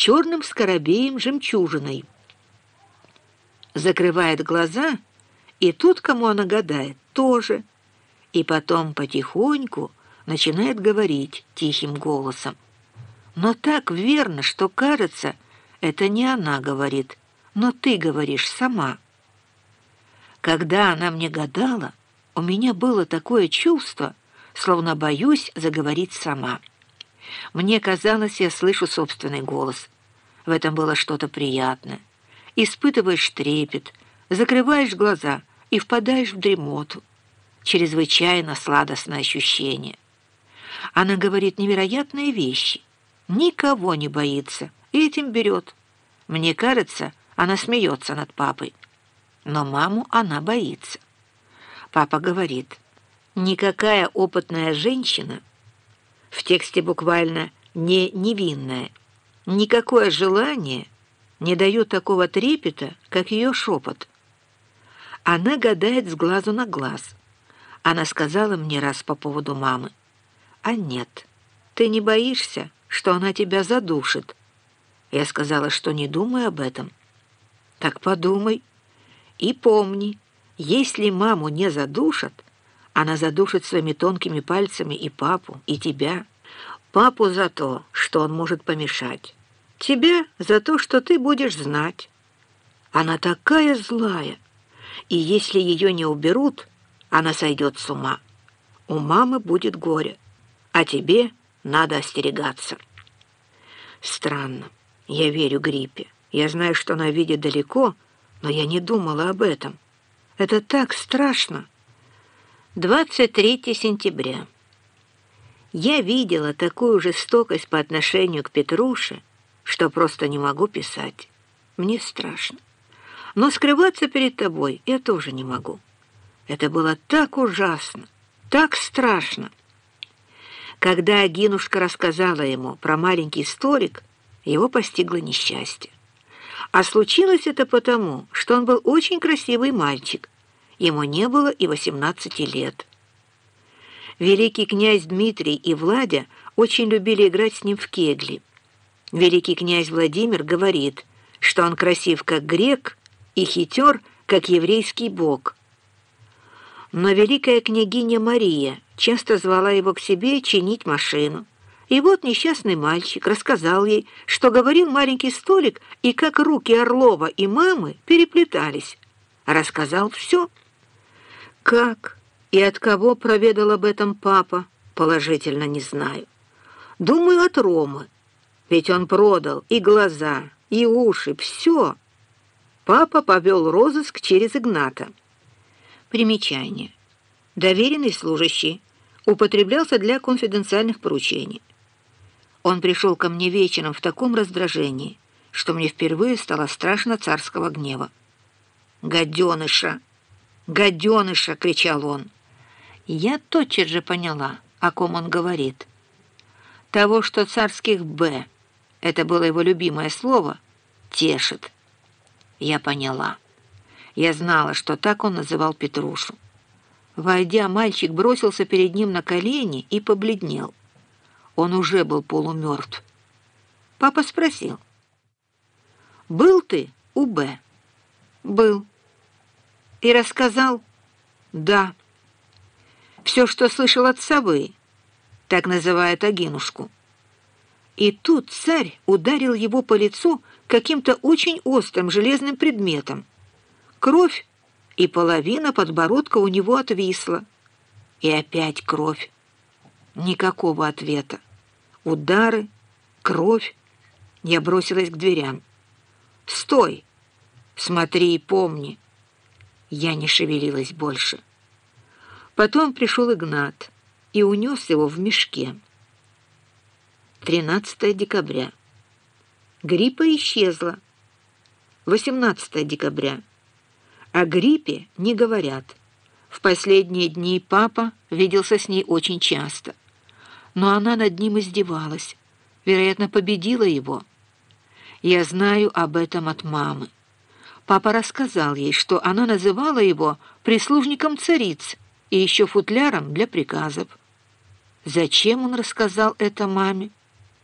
черным скоробеем жемчужиной. Закрывает глаза, и тут, кому она гадает, тоже. И потом потихоньку начинает говорить тихим голосом. Но так верно, что кажется, это не она говорит, но ты говоришь сама. Когда она мне гадала, у меня было такое чувство, словно боюсь заговорить сама. Мне казалось, я слышу собственный голос. В этом было что-то приятное. Испытываешь трепет, закрываешь глаза и впадаешь в дремоту. Чрезвычайно сладостное ощущение. Она говорит невероятные вещи. Никого не боится и этим берет. Мне кажется, она смеется над папой. Но маму она боится. Папа говорит, никакая опытная женщина в тексте буквально не невинная. Никакое желание не дает такого трепета, как ее шепот. Она гадает с глазу на глаз. Она сказала мне раз по поводу мамы. «А нет, ты не боишься, что она тебя задушит?» Я сказала, что не думай об этом. «Так подумай и помни, если маму не задушат, она задушит своими тонкими пальцами и папу, и тебя. Папу за то, что он может помешать. Тебя за то, что ты будешь знать. Она такая злая, и если ее не уберут, она сойдет с ума. У мамы будет горе, а тебе надо остерегаться. Странно, я верю гриппе. Я знаю, что она видит далеко, но я не думала об этом. Это так страшно. 23 сентября. Я видела такую жестокость по отношению к Петруше, что просто не могу писать. Мне страшно. Но скрываться перед тобой я тоже не могу. Это было так ужасно, так страшно. Когда Агинушка рассказала ему про маленький столик, его постигло несчастье. А случилось это потому, что он был очень красивый мальчик, Ему не было и 18 лет. Великий князь Дмитрий и Владя очень любили играть с ним в кегли. Великий князь Владимир говорит, что он красив как грек и хитер, как еврейский бог. Но великая княгиня Мария часто звала его к себе чинить машину. И вот несчастный мальчик рассказал ей, что говорил маленький столик, и как руки Орлова и мамы переплетались. Рассказал все. Как и от кого проведал об этом папа, положительно не знаю. Думаю, от Ромы, ведь он продал и глаза, и уши, все. Папа повел розыск через Игната. Примечание. Доверенный служащий употреблялся для конфиденциальных поручений. Он пришел ко мне вечером в таком раздражении, что мне впервые стало страшно царского гнева. «Гаденыша!» «Гаденыша!» — кричал он. Я тотчас же поняла, о ком он говорит. Того, что царских «Б» — это было его любимое слово, тешит. Я поняла. Я знала, что так он называл Петрушу. Войдя, мальчик бросился перед ним на колени и побледнел. Он уже был полумертв. Папа спросил. «Был ты у Б?» «Был». И рассказал? Да. Все, что слышал от совы, так называют Агинушку. И тут царь ударил его по лицу каким-то очень острым железным предметом. Кровь, и половина подбородка у него отвисла. И опять кровь. Никакого ответа. Удары, кровь. Я бросилась к дверям. «Стой! Смотри и помни!» Я не шевелилась больше. Потом пришел Игнат и унес его в мешке. 13 декабря. Гриппа исчезла. 18 декабря. О гриппе не говорят. В последние дни папа виделся с ней очень часто. Но она над ним издевалась. Вероятно, победила его. Я знаю об этом от мамы. Папа рассказал ей, что она называла его прислужником цариц и еще футляром для приказов. Зачем он рассказал это маме?